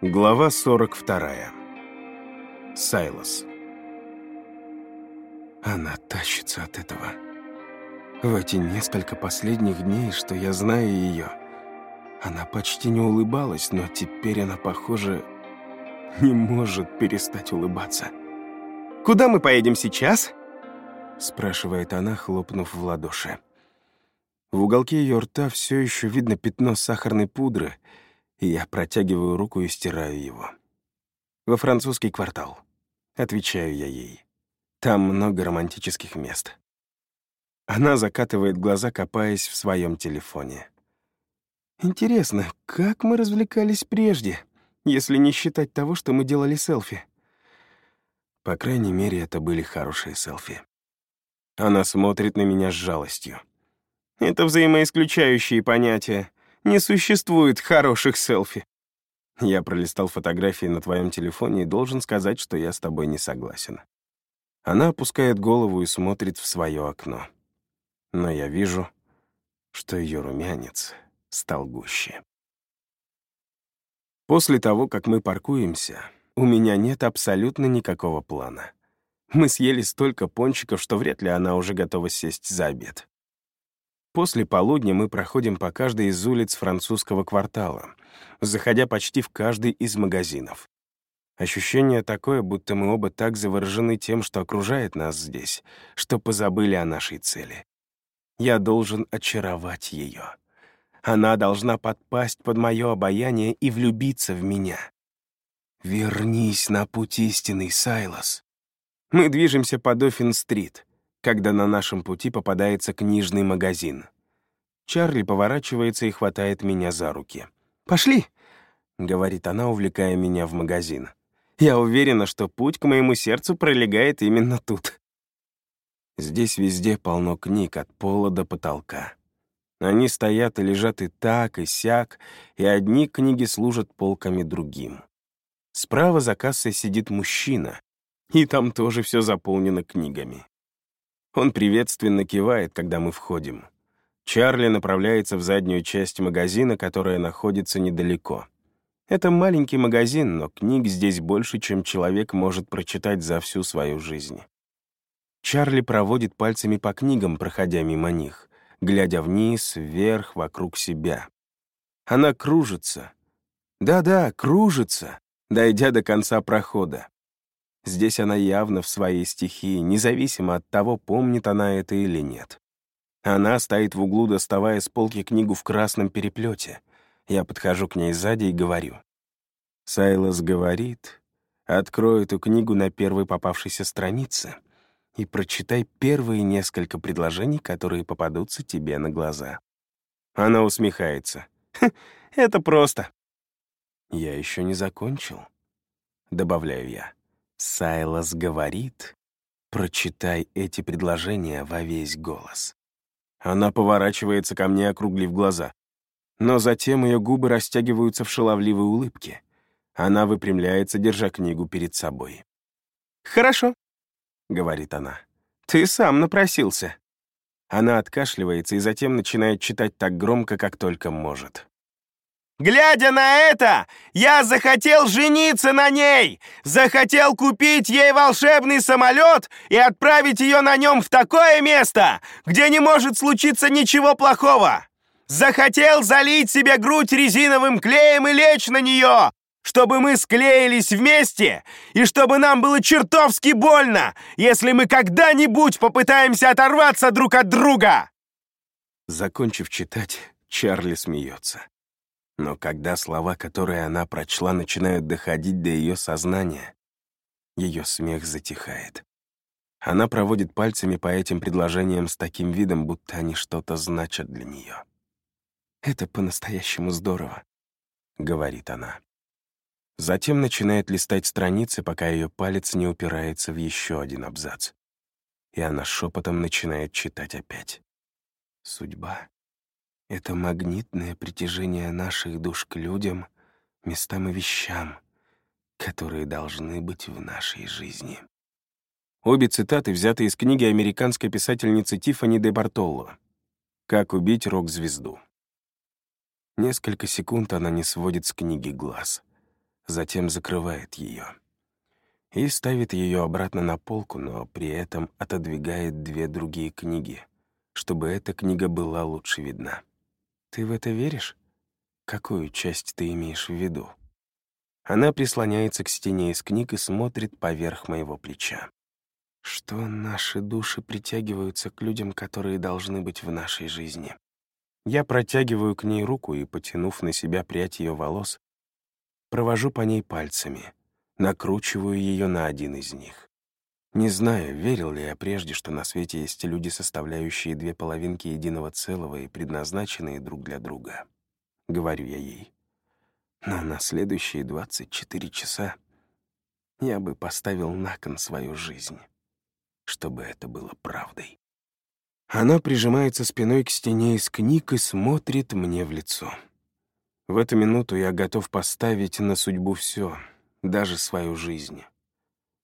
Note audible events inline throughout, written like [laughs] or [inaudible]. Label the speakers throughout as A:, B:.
A: Глава 42. Сайлос. Она тащится от этого. В эти несколько последних дней, что я знаю ее, она почти не улыбалась, но теперь она, похоже, не может перестать улыбаться.
B: «Куда мы поедем сейчас?»
A: спрашивает она, хлопнув в ладоши. В уголке ее рта все еще видно пятно сахарной пудры, я протягиваю руку и стираю его. «Во французский квартал», — отвечаю я ей. «Там много романтических мест». Она закатывает глаза, копаясь в своем телефоне. «Интересно, как мы развлекались прежде, если не считать того, что мы делали селфи?» По крайней мере, это были хорошие селфи. Она смотрит на меня с жалостью.
B: Это взаимоисключающие понятия. Не существует хороших селфи.
A: Я пролистал фотографии на твоем телефоне и должен сказать, что я с тобой не согласен. Она опускает голову и смотрит в свое окно. Но я вижу, что ее румянец стал гуще. После того, как мы паркуемся, у меня нет абсолютно никакого плана. Мы съели столько пончиков, что вряд ли она уже готова сесть за обед. После полудня мы проходим по каждой из улиц французского квартала, заходя почти в каждый из магазинов. Ощущение такое, будто мы оба так заворожены тем, что окружает нас здесь, что позабыли о нашей цели. Я должен очаровать ее. Она должна подпасть под мое обаяние и влюбиться в меня. Вернись на путь истинный, Сайлос. Мы движемся по Доффин-стрит, когда на нашем пути попадается книжный магазин. Чарли поворачивается и хватает меня за руки. «Пошли!» — говорит она, увлекая меня в магазин. «Я уверена, что путь к моему сердцу пролегает именно тут». Здесь везде полно книг от пола до потолка. Они стоят и лежат и так, и сяк, и одни книги служат полками другим. Справа за кассой сидит мужчина, и там тоже все заполнено книгами. Он приветственно кивает, когда мы входим. Чарли направляется в заднюю часть магазина, которая находится недалеко. Это маленький магазин, но книг здесь больше, чем человек может прочитать за всю свою жизнь. Чарли проводит пальцами по книгам, проходя мимо них, глядя вниз, вверх, вокруг себя. Она кружится. Да-да, кружится, дойдя до конца прохода. Здесь она явно в своей стихии, независимо от того, помнит она это или нет. Она стоит в углу, доставая с полки книгу в красном переплете. Я подхожу к ней сзади и говорю. Сайлос говорит, открой эту книгу на первой попавшейся странице и прочитай первые несколько предложений, которые попадутся тебе на глаза. Она усмехается. «Это просто». «Я еще не закончил», — добавляю я. Сайлос говорит, прочитай эти предложения во весь голос. Она поворачивается ко мне, округлив глаза. Но затем ее губы растягиваются в шаловливой улыбке. Она выпрямляется, держа книгу перед собой.
B: «Хорошо», —
A: говорит она.
B: «Ты сам напросился».
A: Она откашливается и затем начинает читать так громко, как только может.
B: Глядя на это, я захотел жениться на ней, захотел купить ей волшебный самолет и отправить ее на нем в такое место, где не может случиться ничего плохого. Захотел залить себе грудь резиновым клеем и лечь на нее, чтобы мы склеились вместе и чтобы нам было чертовски больно, если мы когда-нибудь попытаемся оторваться друг от друга.
A: Закончив читать, Чарли смеется. Но когда слова, которые она прочла, начинают доходить до ее сознания, ее смех затихает. Она проводит пальцами по этим предложениям с таким видом, будто они что-то значат для нее. «Это по-настоящему здорово», — говорит она. Затем начинает листать страницы, пока ее палец не упирается в еще один абзац. И она шепотом начинает читать опять. «Судьба это магнитное притяжение наших душ к людям, местам и вещам, которые должны быть в нашей жизни. Обе цитаты взяты из книги американской писательницы Тиффани де Бартолло «Как убить рок-звезду». Несколько секунд она не сводит с книги глаз. затем закрывает ее и ставит ее обратно на полку, но при этом отодвигает две другие книги, чтобы эта книга была лучше видна. «Ты в это веришь? Какую часть ты имеешь в виду?» Она прислоняется к стене из книг и смотрит поверх моего плеча. Что наши души притягиваются к людям, которые должны быть в нашей жизни. Я протягиваю к ней руку и, потянув на себя прядь ее волос, провожу по ней пальцами, накручиваю ее на один из них. Не знаю, верил ли я прежде, что на свете есть люди, составляющие две половинки единого целого и предназначенные друг для друга. Говорю я ей. Но на следующие 24 часа я бы поставил на кон свою жизнь, чтобы это было правдой. Она прижимается спиной к стене из книг и смотрит мне в лицо. В эту минуту я готов поставить на судьбу все, даже свою жизнь.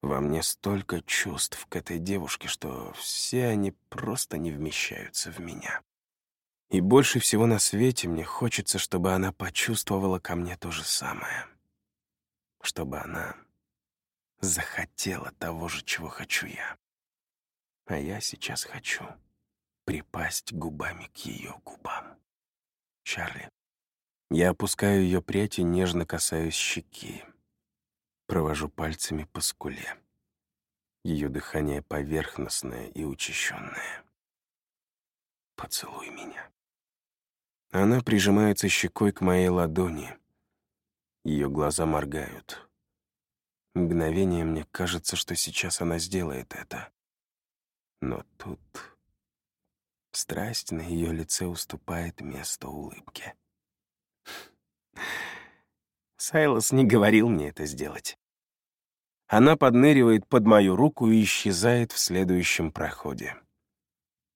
A: Во мне столько чувств к этой девушке, что все они просто не вмещаются в меня. И больше всего на свете мне хочется, чтобы она почувствовала ко мне то же самое. Чтобы она захотела того же, чего хочу я. А я сейчас хочу припасть губами к ее губам. Чарли. Я опускаю ее прядь и нежно касаюсь щеки. Провожу пальцами по скуле. Ее дыхание поверхностное и учащенное. Поцелуй меня. Она прижимается щекой к моей ладони. Ее глаза моргают. Мгновение мне кажется, что сейчас она сделает это. Но тут страсть на ее лице уступает место улыбке. Сайлос не говорил мне это сделать. Она подныривает под мою руку и исчезает в следующем проходе.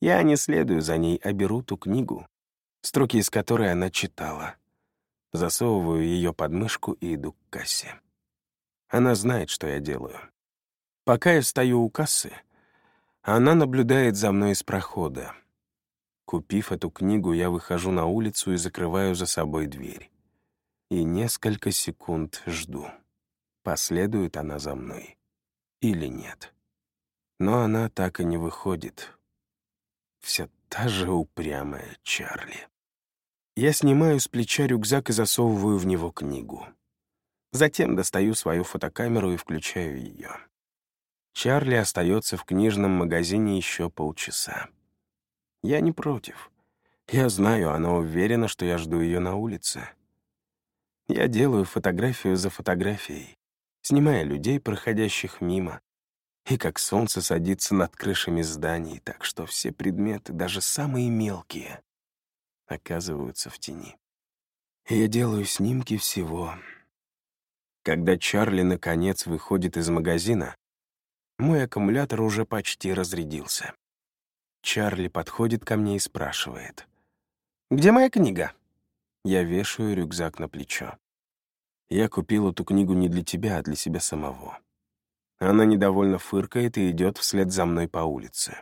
A: Я не следую за ней, а беру ту книгу, строки из которой она читала. Засовываю ее под мышку и иду к кассе. Она знает, что я делаю. Пока я стою у кассы, она наблюдает за мной из прохода. Купив эту книгу, я выхожу на улицу и закрываю за собой дверь и несколько секунд жду, последует она за мной или нет. Но она так и не выходит. Все та же упрямая Чарли. Я снимаю с плеча рюкзак и засовываю в него книгу. Затем достаю свою фотокамеру и включаю ее. Чарли остается в книжном магазине еще полчаса. Я не против. Я знаю, она уверена, что я жду ее на улице. Я делаю фотографию за фотографией, снимая людей, проходящих мимо, и как солнце садится над крышами зданий, так что все предметы, даже самые мелкие, оказываются в тени. я делаю снимки всего. Когда Чарли, наконец, выходит из магазина, мой аккумулятор уже почти разрядился. Чарли подходит ко мне и спрашивает. «Где моя книга?» Я вешаю рюкзак на плечо. Я купил эту книгу не для тебя, а для себя самого. Она недовольно фыркает и идет вслед за мной по улице.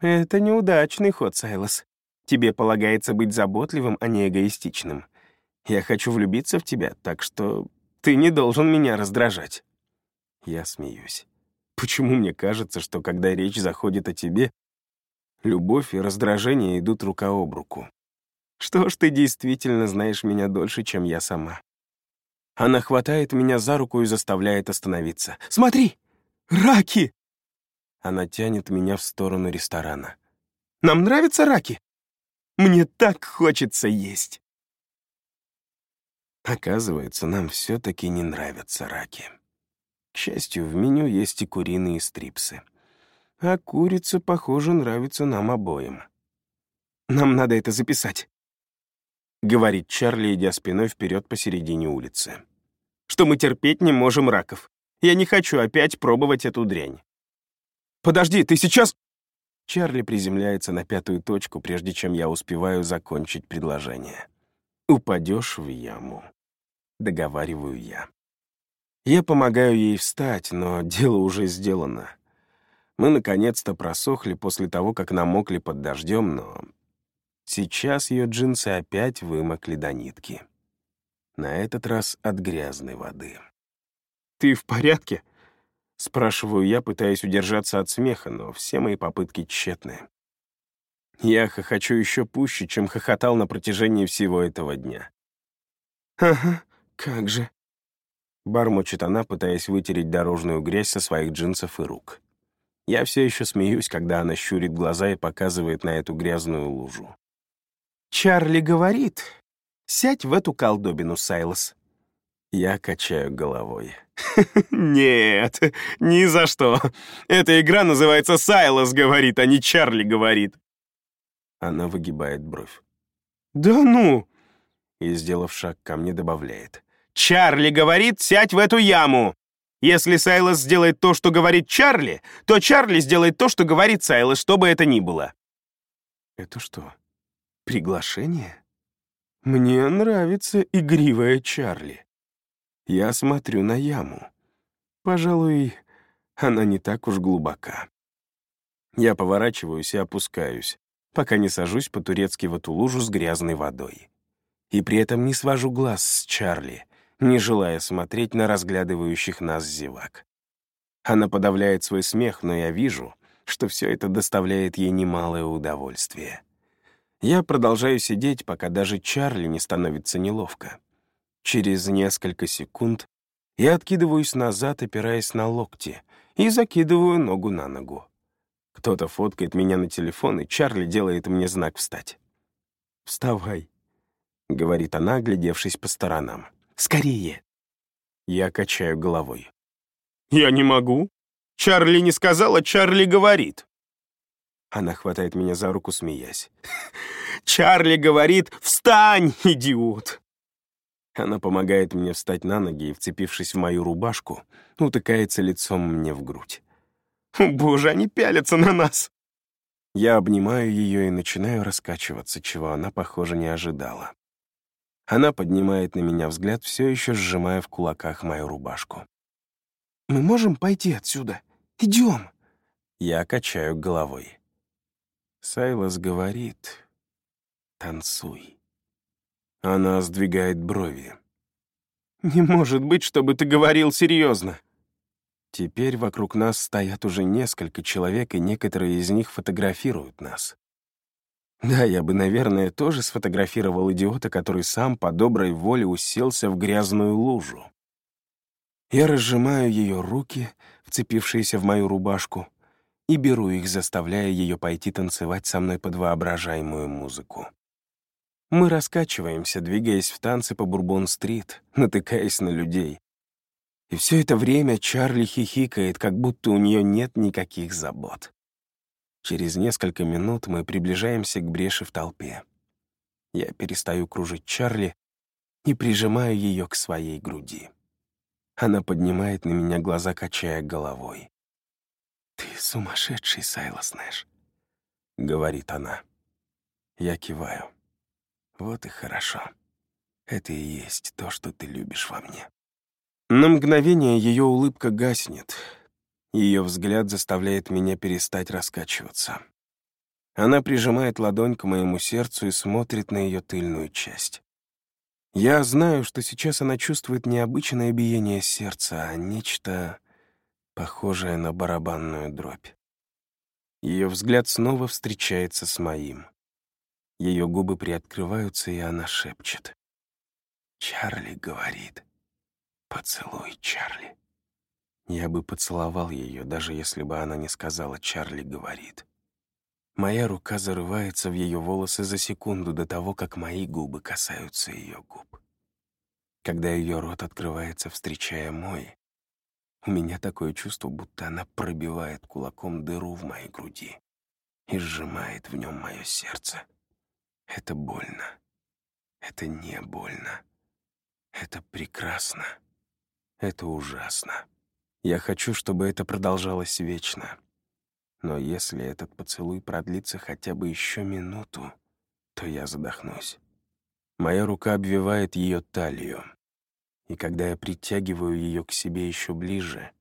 A: Это неудачный ход, Сайлос. Тебе полагается быть заботливым, а не эгоистичным. Я хочу влюбиться в тебя, так что ты не должен меня раздражать. Я смеюсь. Почему мне кажется, что когда речь заходит о тебе, любовь и раздражение идут рука об руку? Что ж, ты действительно знаешь меня дольше, чем я сама. Она хватает меня за руку и заставляет остановиться. «Смотри! Раки!» Она тянет меня в сторону ресторана. «Нам нравятся раки? Мне так хочется есть!» Оказывается, нам все-таки не нравятся раки. К счастью, в меню есть и куриные стрипсы. А курица, похоже, нравится нам обоим. Нам надо это записать. — говорит Чарли, идя спиной вперед посередине улицы. «Что мы терпеть не можем раков. Я не хочу опять пробовать эту дрянь». «Подожди, ты сейчас...» Чарли приземляется на пятую точку, прежде чем я успеваю закончить предложение. «Упадешь в яму», — договариваю я. Я помогаю ей встать, но дело уже сделано. Мы наконец-то просохли после того, как намокли под дождем, но Сейчас ее джинсы опять вымокли до нитки. На этот раз от грязной воды.
B: «Ты в порядке?»
A: Спрашиваю я, пытаясь удержаться от смеха, но все мои попытки тщетны. Я хохочу еще пуще, чем хохотал на протяжении всего этого дня.
B: «Ага, как же», —
A: бормочет она, пытаясь вытереть дорожную грязь со своих джинсов и рук. Я все еще смеюсь, когда она щурит глаза и показывает на эту грязную лужу.
B: «Чарли говорит, сядь в эту колдобину, Сайлос».
A: Я качаю головой. [laughs]
B: «Нет, ни за что. Эта игра называется «Сайлос говорит», а не «Чарли говорит».
A: Она выгибает бровь.
B: «Да ну!»
A: И, сделав шаг ко мне, добавляет.
B: «Чарли говорит, сядь в эту яму! Если Сайлос сделает то, что говорит Чарли, то Чарли сделает то, что говорит Сайлос, что бы это ни было».
A: «Это что, приглашение?» «Мне нравится игривая Чарли. Я смотрю на яму. Пожалуй, она не так уж глубока. Я поворачиваюсь и опускаюсь, пока не сажусь по-турецки в эту лужу с грязной водой. И при этом не свожу глаз с Чарли, не желая смотреть на разглядывающих нас зевак. Она подавляет свой смех, но я вижу, что все это доставляет ей немалое удовольствие. Я продолжаю сидеть, пока даже Чарли не становится неловко. Через несколько секунд я откидываюсь назад, опираясь на локти, и закидываю ногу на ногу. Кто-то фоткает меня на телефон, и Чарли делает мне знак «встать». «Вставай», — говорит она, оглядевшись по сторонам. «Скорее!» Я качаю головой.
B: «Я не могу. Чарли не сказала, Чарли говорит».
A: Она хватает меня за руку, смеясь. [laughs]
B: «Чарли говорит, встань, идиот!»
A: Она помогает мне встать на ноги и, вцепившись в мою рубашку, утыкается лицом мне в грудь.
B: Боже, они пялятся на нас!»
A: Я обнимаю ее и начинаю раскачиваться, чего она, похоже, не ожидала. Она поднимает на меня взгляд, все еще сжимая в кулаках мою рубашку.
B: «Мы можем пойти отсюда? Идем!»
A: Я качаю головой. Сайлос говорит, «Танцуй». Она сдвигает брови.
B: «Не может быть, чтобы ты говорил серьезно!»
A: Теперь вокруг нас стоят уже несколько человек, и некоторые из них фотографируют нас. Да, я бы, наверное, тоже сфотографировал идиота, который сам по доброй воле уселся в грязную лужу. Я разжимаю ее руки, вцепившиеся в мою рубашку, и беру их, заставляя ее пойти танцевать со мной под воображаемую музыку. Мы раскачиваемся, двигаясь в танце по Бурбон-стрит, натыкаясь на людей, и все это время Чарли хихикает, как будто у нее нет никаких забот. Через несколько минут мы приближаемся к бреши в толпе. Я перестаю кружить Чарли и прижимаю ее к своей груди. Она поднимает на меня глаза, качая головой. «Ты сумасшедший, Сайлос Нэш», — говорит она. Я киваю. «Вот и хорошо. Это и есть то, что ты любишь во мне». На мгновение ее улыбка гаснет. Ее взгляд заставляет меня перестать раскачиваться. Она прижимает ладонь к моему сердцу и смотрит на ее тыльную часть. Я знаю, что сейчас она чувствует не обычное биение сердца, а нечто похожее на барабанную дробь. Ее взгляд снова встречается с моим. Ее губы приоткрываются, и она шепчет. «Чарли говорит, «Поцелуй, Чарли». Я бы поцеловал ее, даже если бы она не сказала «Чарли говорит». Моя рука зарывается в ее волосы за секунду до того, как мои губы касаются ее губ. Когда ее рот открывается, встречая мой, у меня такое чувство, будто она пробивает кулаком дыру в моей груди и сжимает в нем мое сердце. Это больно. Это не больно. Это прекрасно. Это ужасно. Я хочу, чтобы это продолжалось вечно. Но если этот поцелуй продлится хотя бы еще минуту, то я задохнусь. Моя рука обвивает ее талию, и когда я притягиваю ее к себе еще ближе,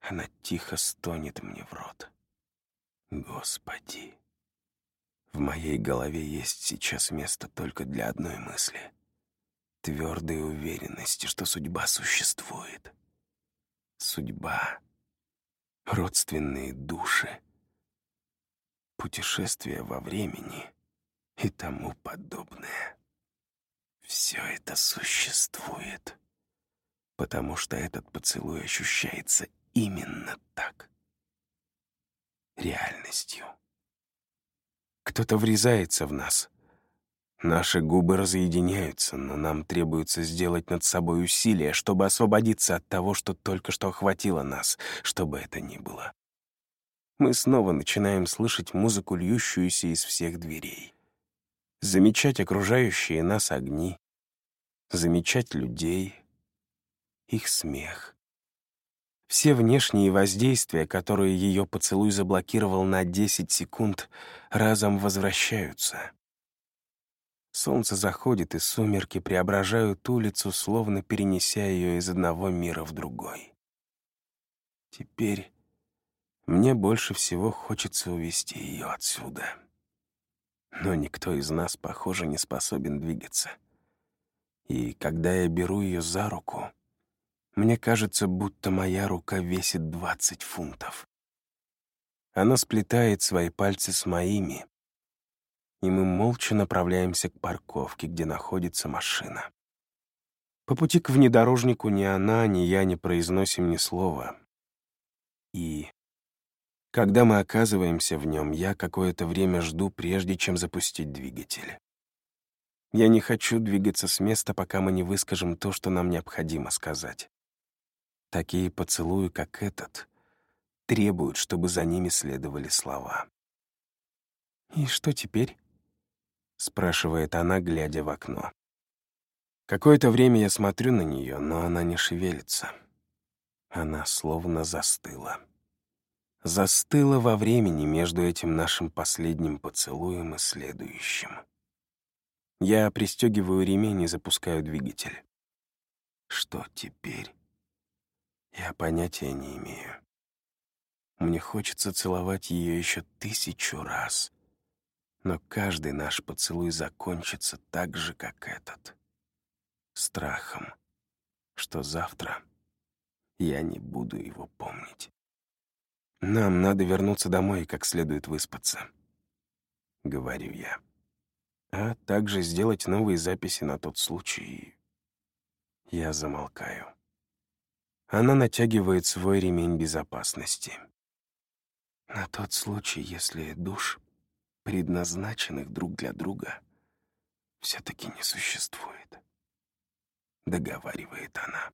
A: она тихо стонет мне в рот. Господи! В моей голове есть сейчас место только для одной мысли. твердой уверенности, что судьба существует. Судьба, родственные души, путешествия во времени и тому подобное. Все это существует, потому что этот поцелуй ощущается именно так. Реальностью. Кто-то врезается в нас. Наши губы разъединяются, но нам требуется сделать над собой усилие, чтобы освободиться от того, что только что охватило нас, что бы это ни было. Мы снова начинаем слышать музыку, льющуюся из всех дверей. Замечать окружающие нас огни, замечать людей, их смех. Все внешние воздействия, которые ее поцелуй заблокировал на 10 секунд, разом возвращаются. Солнце заходит, и сумерки преображают улицу, словно перенеся ее из одного мира в другой. Теперь мне больше всего хочется увести ее отсюда. Но никто из нас, похоже, не способен двигаться. И когда я беру ее за руку, мне кажется, будто моя рука весит 20 фунтов. Она сплетает свои пальцы с моими, и мы молча направляемся к парковке, где находится машина. По пути к внедорожнику ни она, ни я не произносим ни слова. И когда мы оказываемся в нем, я какое-то время жду, прежде чем запустить двигатель. Я не хочу двигаться с места, пока мы не выскажем то, что нам необходимо сказать. Такие поцелуи, как этот, требуют, чтобы за ними следовали слова. «И что теперь?» — спрашивает она, глядя в окно. Какое-то время я смотрю на нее, но она не шевелится. Она словно застыла. Застыла во времени между этим нашим последним поцелуем и следующим. Я пристегиваю ремень и запускаю двигатель. Что теперь? Я понятия не имею. Мне хочется целовать ее еще тысячу раз. Но каждый наш поцелуй закончится так же, как этот. Страхом, что завтра я не буду его помнить. Нам надо вернуться домой и как следует выспаться, — говорю я. А также сделать новые записи на тот случай. Я замолкаю. Она натягивает свой ремень безопасности. На тот случай, если душ, предназначенных друг для друга, все-таки не существует. Договаривает она.